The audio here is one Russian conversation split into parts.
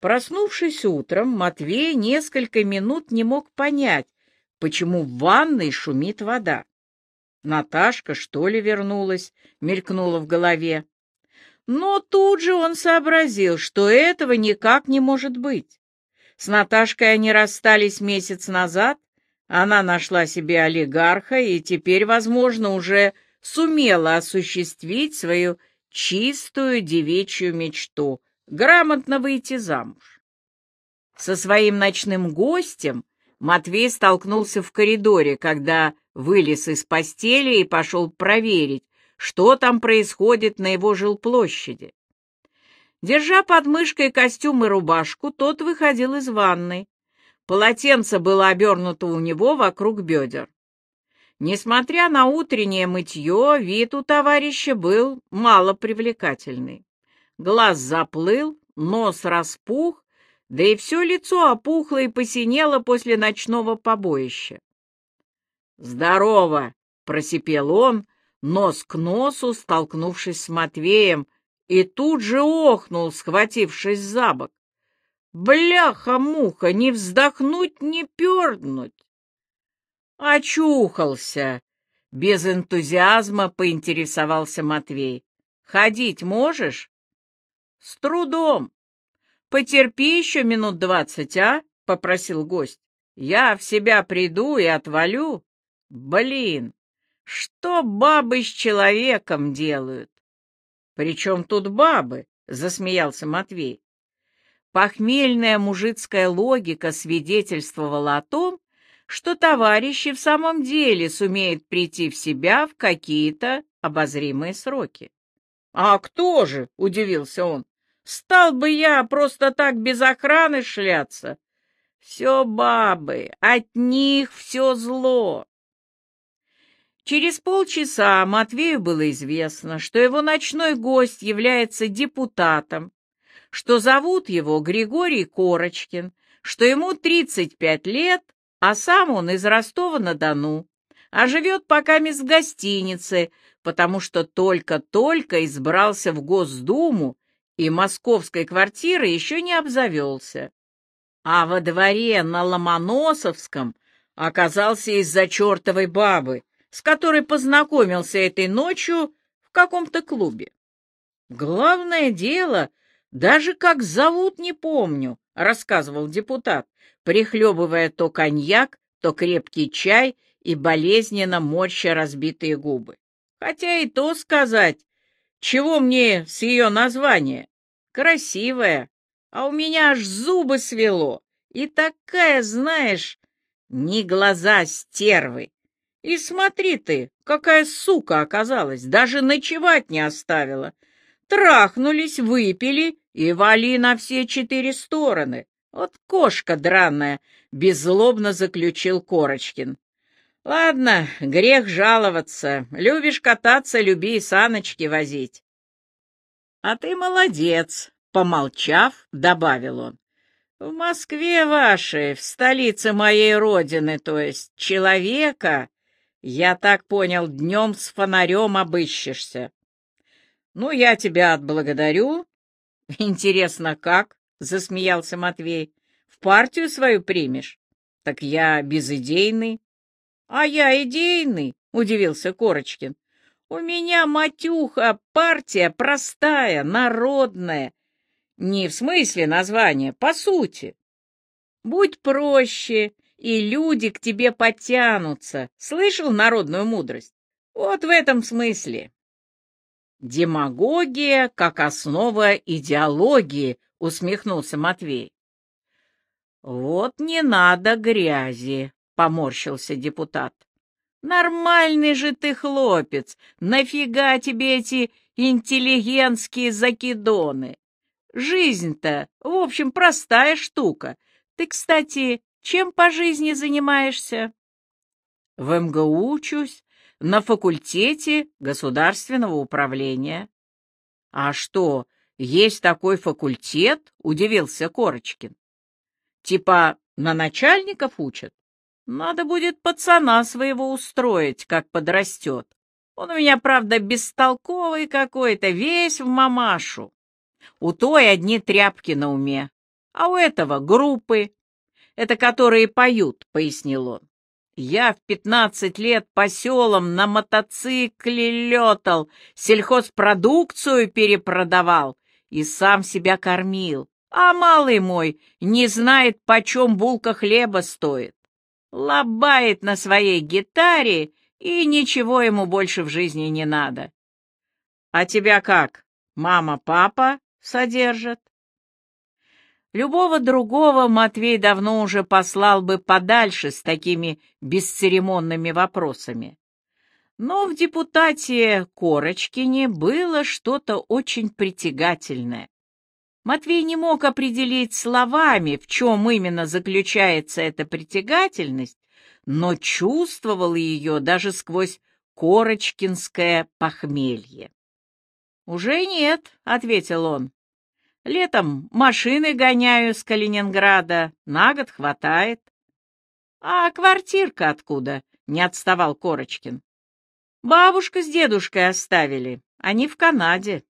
Проснувшись утром, Матвей несколько минут не мог понять, почему в ванной шумит вода. Наташка, что ли, вернулась, мелькнула в голове. Но тут же он сообразил, что этого никак не может быть. С Наташкой они расстались месяц назад, она нашла себе олигарха и теперь, возможно, уже сумела осуществить свою чистую девичью мечту — грамотно выйти замуж. Со своим ночным гостем Матвей столкнулся в коридоре, когда вылез из постели и пошел проверить, что там происходит на его жилплощади. Держа под мышкой костюм и рубашку, тот выходил из ванной. Полотенце было обернуто у него вокруг бедер. Несмотря на утреннее мытье, вид у товарища был малопривлекательный. Глаз заплыл, нос распух, да и все лицо опухло и посинело после ночного побоища. «Здорово!» — просипел он, нос к носу, столкнувшись с Матвеем, и тут же охнул, схватившись за бок. «Бляха-муха, не вздохнуть, не пернуть!» «Очухался!» — без энтузиазма поинтересовался Матвей. «Ходить можешь?» «С трудом. Потерпи еще минут двадцать, а?» — попросил гость. «Я в себя приду и отвалю. Блин, что бабы с человеком делают?» «При тут бабы?» — засмеялся Матвей. Похмельная мужицкая логика свидетельствовала о том, что товарищи в самом деле сумеют прийти в себя в какие-то обозримые сроки. «А кто же?» — удивился он. «Стал бы я просто так без охраны шляться? Все бабы, от них все зло». Через полчаса Матвею было известно, что его ночной гость является депутатом, что зовут его Григорий Корочкин, что ему 35 лет, а сам он из Ростова-на-Дону, а живет пока в гостинице, потому что только-только избрался в Госдуму и московской квартиры еще не обзавелся. А во дворе на Ломоносовском оказался из-за чертовой бабы, с которой познакомился этой ночью в каком-то клубе. Главное дело, даже как зовут не помню, рассказывал депутат, прихлебывая то коньяк, то крепкий чай и болезненно морща разбитые губы. Хотя и то сказать, чего мне с ее названия? Красивая, а у меня аж зубы свело. И такая, знаешь, не глаза стервы. И смотри ты, какая сука оказалась, даже ночевать не оставила. Трахнулись, выпили и вали на все четыре стороны. Вот кошка драная, — беззлобно заключил Корочкин. Ладно, грех жаловаться. Любишь кататься, люби и саночки возить. А ты молодец, — помолчав, добавил он. В Москве вашей, в столице моей родины, то есть человека, я так понял, днем с фонарем обыщешься. Ну, я тебя отблагодарю, Интересно, как? Засмеялся Матвей. В партию свою примешь? Так я безидейный. А я идейный, удивился Корочкин. У меня, матюха, партия простая, народная. Не в смысле названия, по сути. Будь проще, и люди к тебе подтянутся. Слышал народную мудрость? Вот в этом смысле. «Демагогия как основа идеологии», — усмехнулся Матвей. «Вот не надо грязи», — поморщился депутат. «Нормальный же ты хлопец, нафига тебе эти интеллигентские закидоны? Жизнь-то, в общем, простая штука. Ты, кстати, чем по жизни занимаешься?» «В МГУ учусь, на факультете государственного управления. — А что, есть такой факультет? — удивился Корочкин. — Типа на начальников учат? Надо будет пацана своего устроить, как подрастет. Он у меня, правда, бестолковый какой-то, весь в мамашу. У той одни тряпки на уме. а у этого группы. Это которые поют, — пояснил он. Я в пятнадцать лет по селам на мотоцикле летал, сельхозпродукцию перепродавал и сам себя кормил. А малый мой не знает, почем булка хлеба стоит. Лобает на своей гитаре, и ничего ему больше в жизни не надо. А тебя как, мама-папа содержат? Любого другого Матвей давно уже послал бы подальше с такими бесцеремонными вопросами. Но в депутате Корочкине было что-то очень притягательное. Матвей не мог определить словами, в чем именно заключается эта притягательность, но чувствовал ее даже сквозь корочкинское похмелье. «Уже нет», — ответил он. Летом машины гоняю с Калининграда, на год хватает. А квартирка откуда? Не отставал Корочкин. Бабушка с дедушкой оставили, они в Канаде.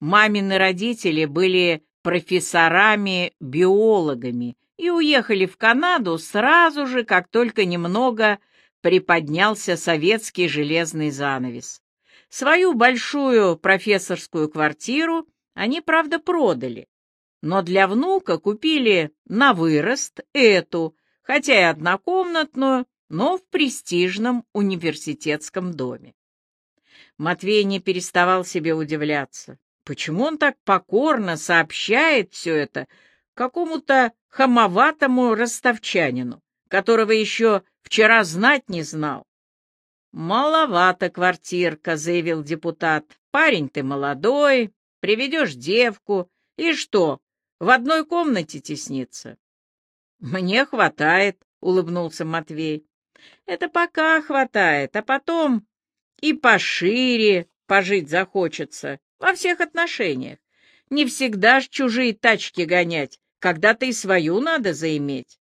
Мамины родители были профессорами-биологами и уехали в Канаду сразу же, как только немного приподнялся советский железный занавес. Свою большую профессорскую квартиру они, правда, продали, но для внука купили на вырост эту, хотя и однокомнатную, но в престижном университетском доме. Матвей не переставал себе удивляться, почему он так покорно сообщает все это какому-то хамоватому ростовчанину, которого еще вчера знать не знал. «Маловато квартирка», — заявил депутат. «Парень ты молодой, Приведешь девку, и что, в одной комнате тесниться? — Мне хватает, — улыбнулся Матвей. — Это пока хватает, а потом и пошире пожить захочется во всех отношениях. Не всегда ж чужие тачки гонять, когда-то и свою надо заиметь.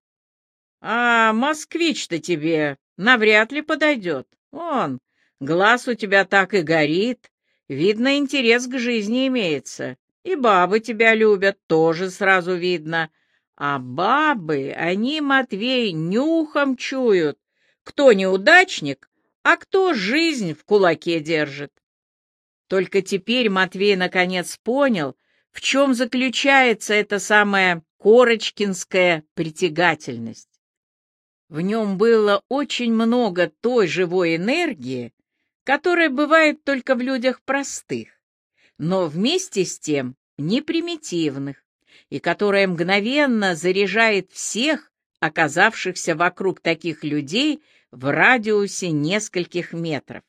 А москвич-то тебе навряд ли подойдет. Он, глаз у тебя так и горит, Видно, интерес к жизни имеется. И бабы тебя любят, тоже сразу видно. А бабы, они, Матвей, нюхом чуют, кто неудачник, а кто жизнь в кулаке держит. Только теперь Матвей наконец понял, в чем заключается эта самая корочкинская притягательность. В нем было очень много той живой энергии, которое бывает только в людях простых, но вместе с тем не примитивных, и которое мгновенно заряжает всех, оказавшихся вокруг таких людей в радиусе нескольких метров.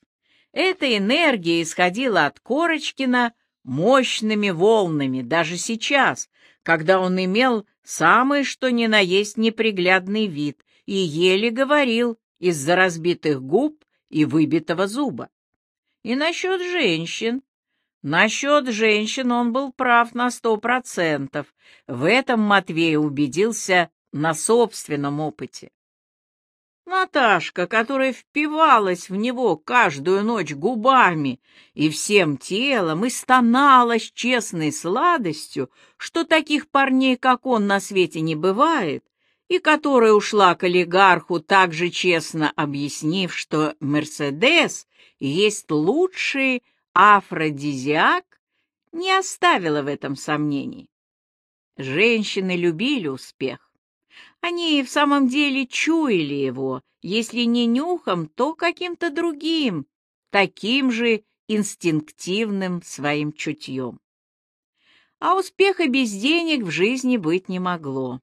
Эта энергия исходила от Корочкина мощными волнами даже сейчас, когда он имел самый что ни на есть неприглядный вид и еле говорил из-за разбитых губ и выбитого зуба. И насчет женщин. Насчет женщин он был прав на сто процентов. В этом Матвей убедился на собственном опыте. Наташка, которая впивалась в него каждую ночь губами и всем телом и стонала с честной сладостью, что таких парней, как он, на свете не бывает, и которая ушла к олигарху, также честно объяснив, что «Мерседес» есть лучший афродизиак, не оставила в этом сомнений. Женщины любили успех. Они в самом деле чуяли его, если не нюхом, то каким-то другим, таким же инстинктивным своим чутьем. А успеха без денег в жизни быть не могло.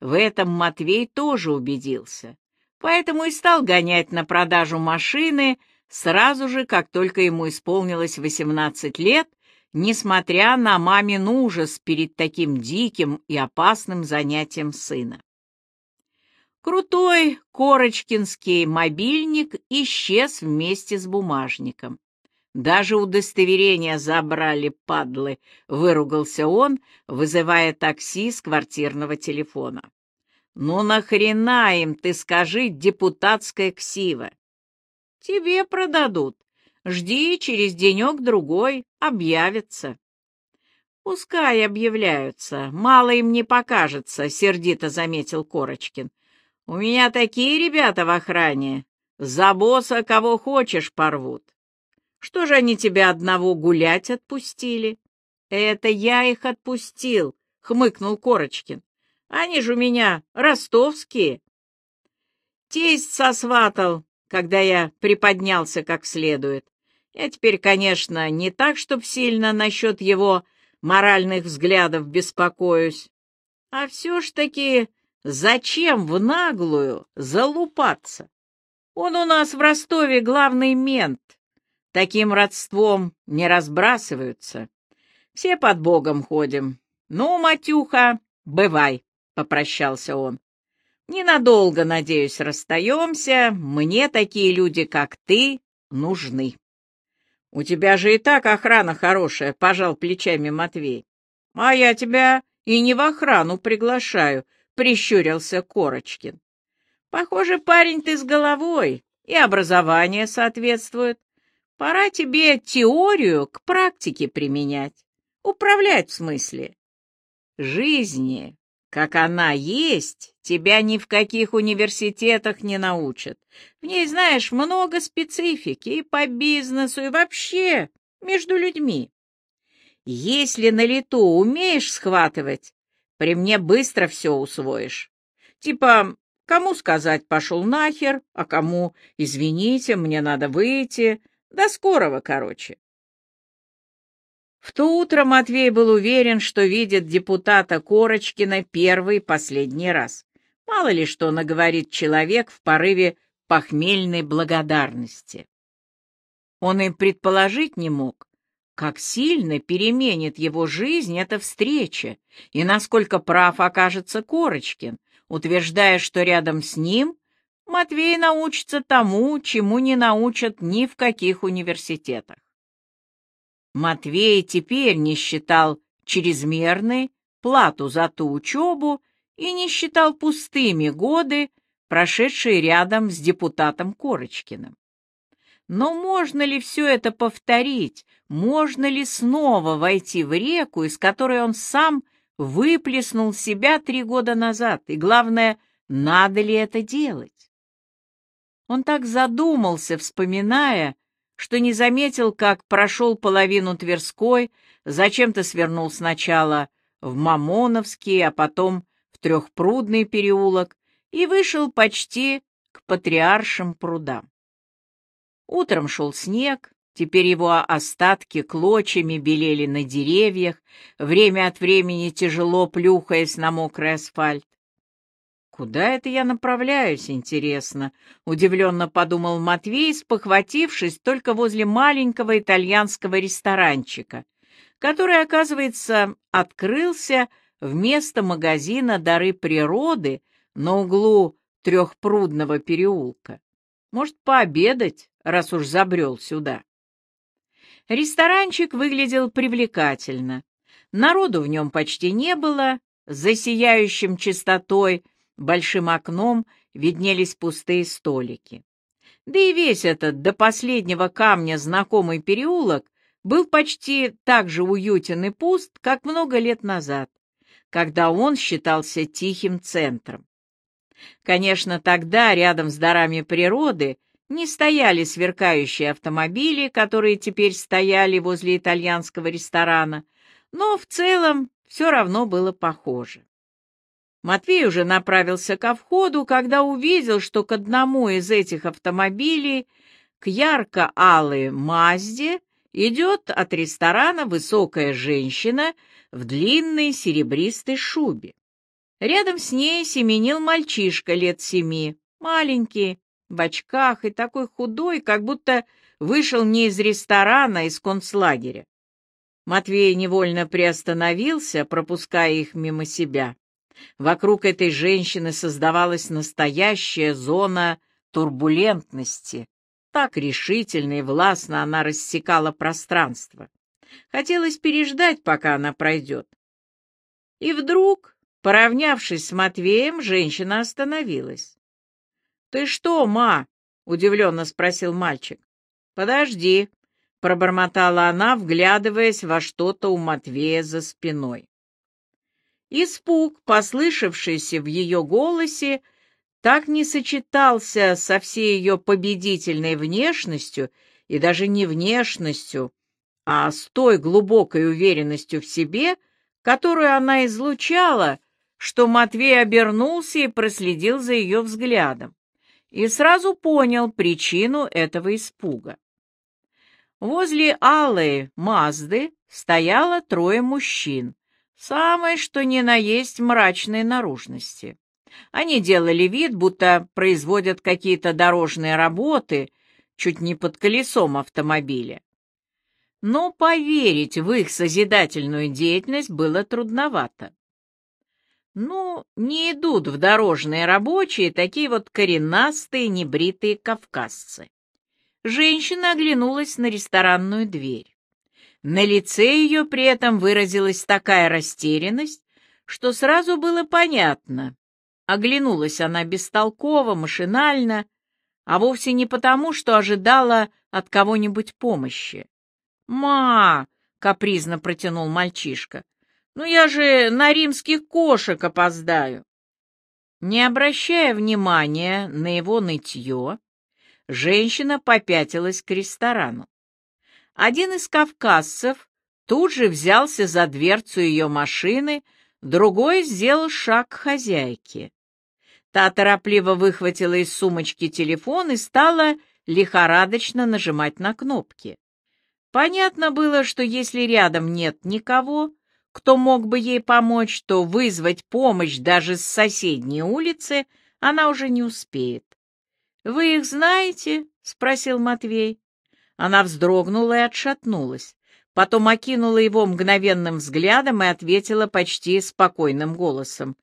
В этом Матвей тоже убедился, поэтому и стал гонять на продажу машины сразу же, как только ему исполнилось 18 лет, несмотря на мамин ужас перед таким диким и опасным занятием сына. Крутой корочкинский мобильник исчез вместе с бумажником. Даже удостоверение забрали, падлы, — выругался он, вызывая такси с квартирного телефона. Ну нахрена им, ты скажи, депутатская ксива? Тебе продадут. Жди, через денек-другой объявится. Пускай объявляются, мало им не покажется, — сердито заметил Корочкин. У меня такие ребята в охране, за босса кого хочешь порвут. Что же они тебя одного гулять отпустили? Это я их отпустил, — хмыкнул Корочкин. Они же у меня ростовские. Тесть сосватал, когда я приподнялся как следует. Я теперь, конечно, не так, чтоб сильно насчет его моральных взглядов беспокоюсь. А все ж таки, зачем в наглую залупаться? Он у нас в Ростове главный мент. Таким родством не разбрасываются. Все под Богом ходим. Ну, Матюха, бывай, — попрощался он. Ненадолго, надеюсь, расстаемся. Мне такие люди, как ты, нужны. «У тебя же и так охрана хорошая», — пожал плечами Матвей. «А я тебя и не в охрану приглашаю», — прищурился Корочкин. «Похоже, парень ты с головой, и образование соответствует. Пора тебе теорию к практике применять. Управлять в смысле. Жизни как она есть, тебя ни в каких университетах не научат. В ней, знаешь, много специфики и по бизнесу, и вообще между людьми. Если на лету умеешь схватывать, при мне быстро все усвоишь. Типа, кому сказать «пошел нахер», а кому «извините, мне надо выйти». До скорого, короче. В то утро Матвей был уверен, что видит депутата Корочкина первый и последний раз. Мало ли что наговорит человек в порыве похмельной благодарности. Он и предположить не мог, как сильно переменит его жизнь эта встреча и насколько прав окажется Корочкин, утверждая, что рядом с ним Матвей научится тому, чему не научат ни в каких университетах. Матвей теперь не считал чрезмерной плату за ту учебу и не считал пустыми годы, прошедшие рядом с депутатом Корочкиным. Но можно ли все это повторить? Можно ли снова войти в реку, из которой он сам выплеснул себя три года назад? И главное, надо ли это делать? Он так задумался, вспоминая, что не заметил, как прошел половину Тверской, зачем-то свернул сначала в Мамоновский, а потом в Трехпрудный переулок и вышел почти к Патриаршим прудам. Утром шел снег, теперь его остатки клочьями белели на деревьях, время от времени тяжело плюхаясь на мокрый асфальт. «Куда это я направляюсь, интересно?» — удивленно подумал Матвей, спохватившись только возле маленького итальянского ресторанчика, который, оказывается, открылся вместо магазина «Дары природы» на углу Трехпрудного переулка. Может, пообедать, раз уж забрел сюда. Ресторанчик выглядел привлекательно. Народу в нем почти не было, за сияющим чистотой — большим окном виднелись пустые столики. Да и весь этот до последнего камня знакомый переулок был почти так же уютен и пуст, как много лет назад, когда он считался тихим центром. Конечно, тогда рядом с дарами природы не стояли сверкающие автомобили, которые теперь стояли возле итальянского ресторана, но в целом все равно было похоже. Матвей уже направился ко входу, когда увидел, что к одному из этих автомобилей, к ярко-алой Мазде, идет от ресторана высокая женщина в длинной серебристой шубе. Рядом с ней семенил мальчишка лет семи, маленький, в очках и такой худой, как будто вышел не из ресторана, а из концлагеря. Матвей невольно приостановился, пропуская их мимо себя. Вокруг этой женщины создавалась настоящая зона турбулентности. Так решительно и властно она рассекала пространство. Хотелось переждать, пока она пройдет. И вдруг, поравнявшись с Матвеем, женщина остановилась. — Ты что, ма? — удивленно спросил мальчик. — Подожди. — пробормотала она, вглядываясь во что-то у Матвея за спиной. Испуг, послышавшийся в ее голосе, так не сочетался со всей ее победительной внешностью и даже не внешностью, а с той глубокой уверенностью в себе, которую она излучала, что Матвей обернулся и проследил за ее взглядом и сразу понял причину этого испуга. Возле алой Мазды стояло трое мужчин, самое что ни на есть мрачной наружности. Они делали вид, будто производят какие-то дорожные работы чуть не под колесом автомобиля. Но поверить в их созидательную деятельность было трудновато. Ну, не идут в дорожные рабочие такие вот коренастые небритые кавказцы. Женщина оглянулась на ресторанную дверь. На лице ее при этом выразилась такая растерянность, что сразу было понятно. Оглянулась она бестолково, машинально, а вовсе не потому, что ожидала от кого-нибудь помощи. «Ма!» — капризно протянул мальчишка. Ну я же на римских кошек опоздаю. Не обращая внимания на его нытье, женщина попятилась к ресторану. Один из кавказцев тут же взялся за дверцу ее машины, другой сделал шаг к хозяйке. Та торопливо выхватила из сумочки телефон и стала лихорадочно нажимать на кнопки. Понятно было, что если рядом нет никого, кто мог бы ей помочь, то вызвать помощь даже с соседней улицы она уже не успеет. «Вы их знаете?» — спросил Матвей. Она вздрогнула и отшатнулась. Потом окинула его мгновенным взглядом и ответила почти спокойным голосом.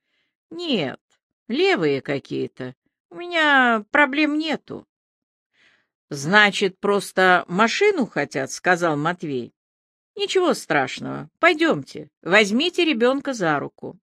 «Нет, левые какие-то. У меня проблем нету». «Значит, просто машину хотят?» — сказал Матвей. «Ничего страшного. Пойдемте, возьмите ребенка за руку».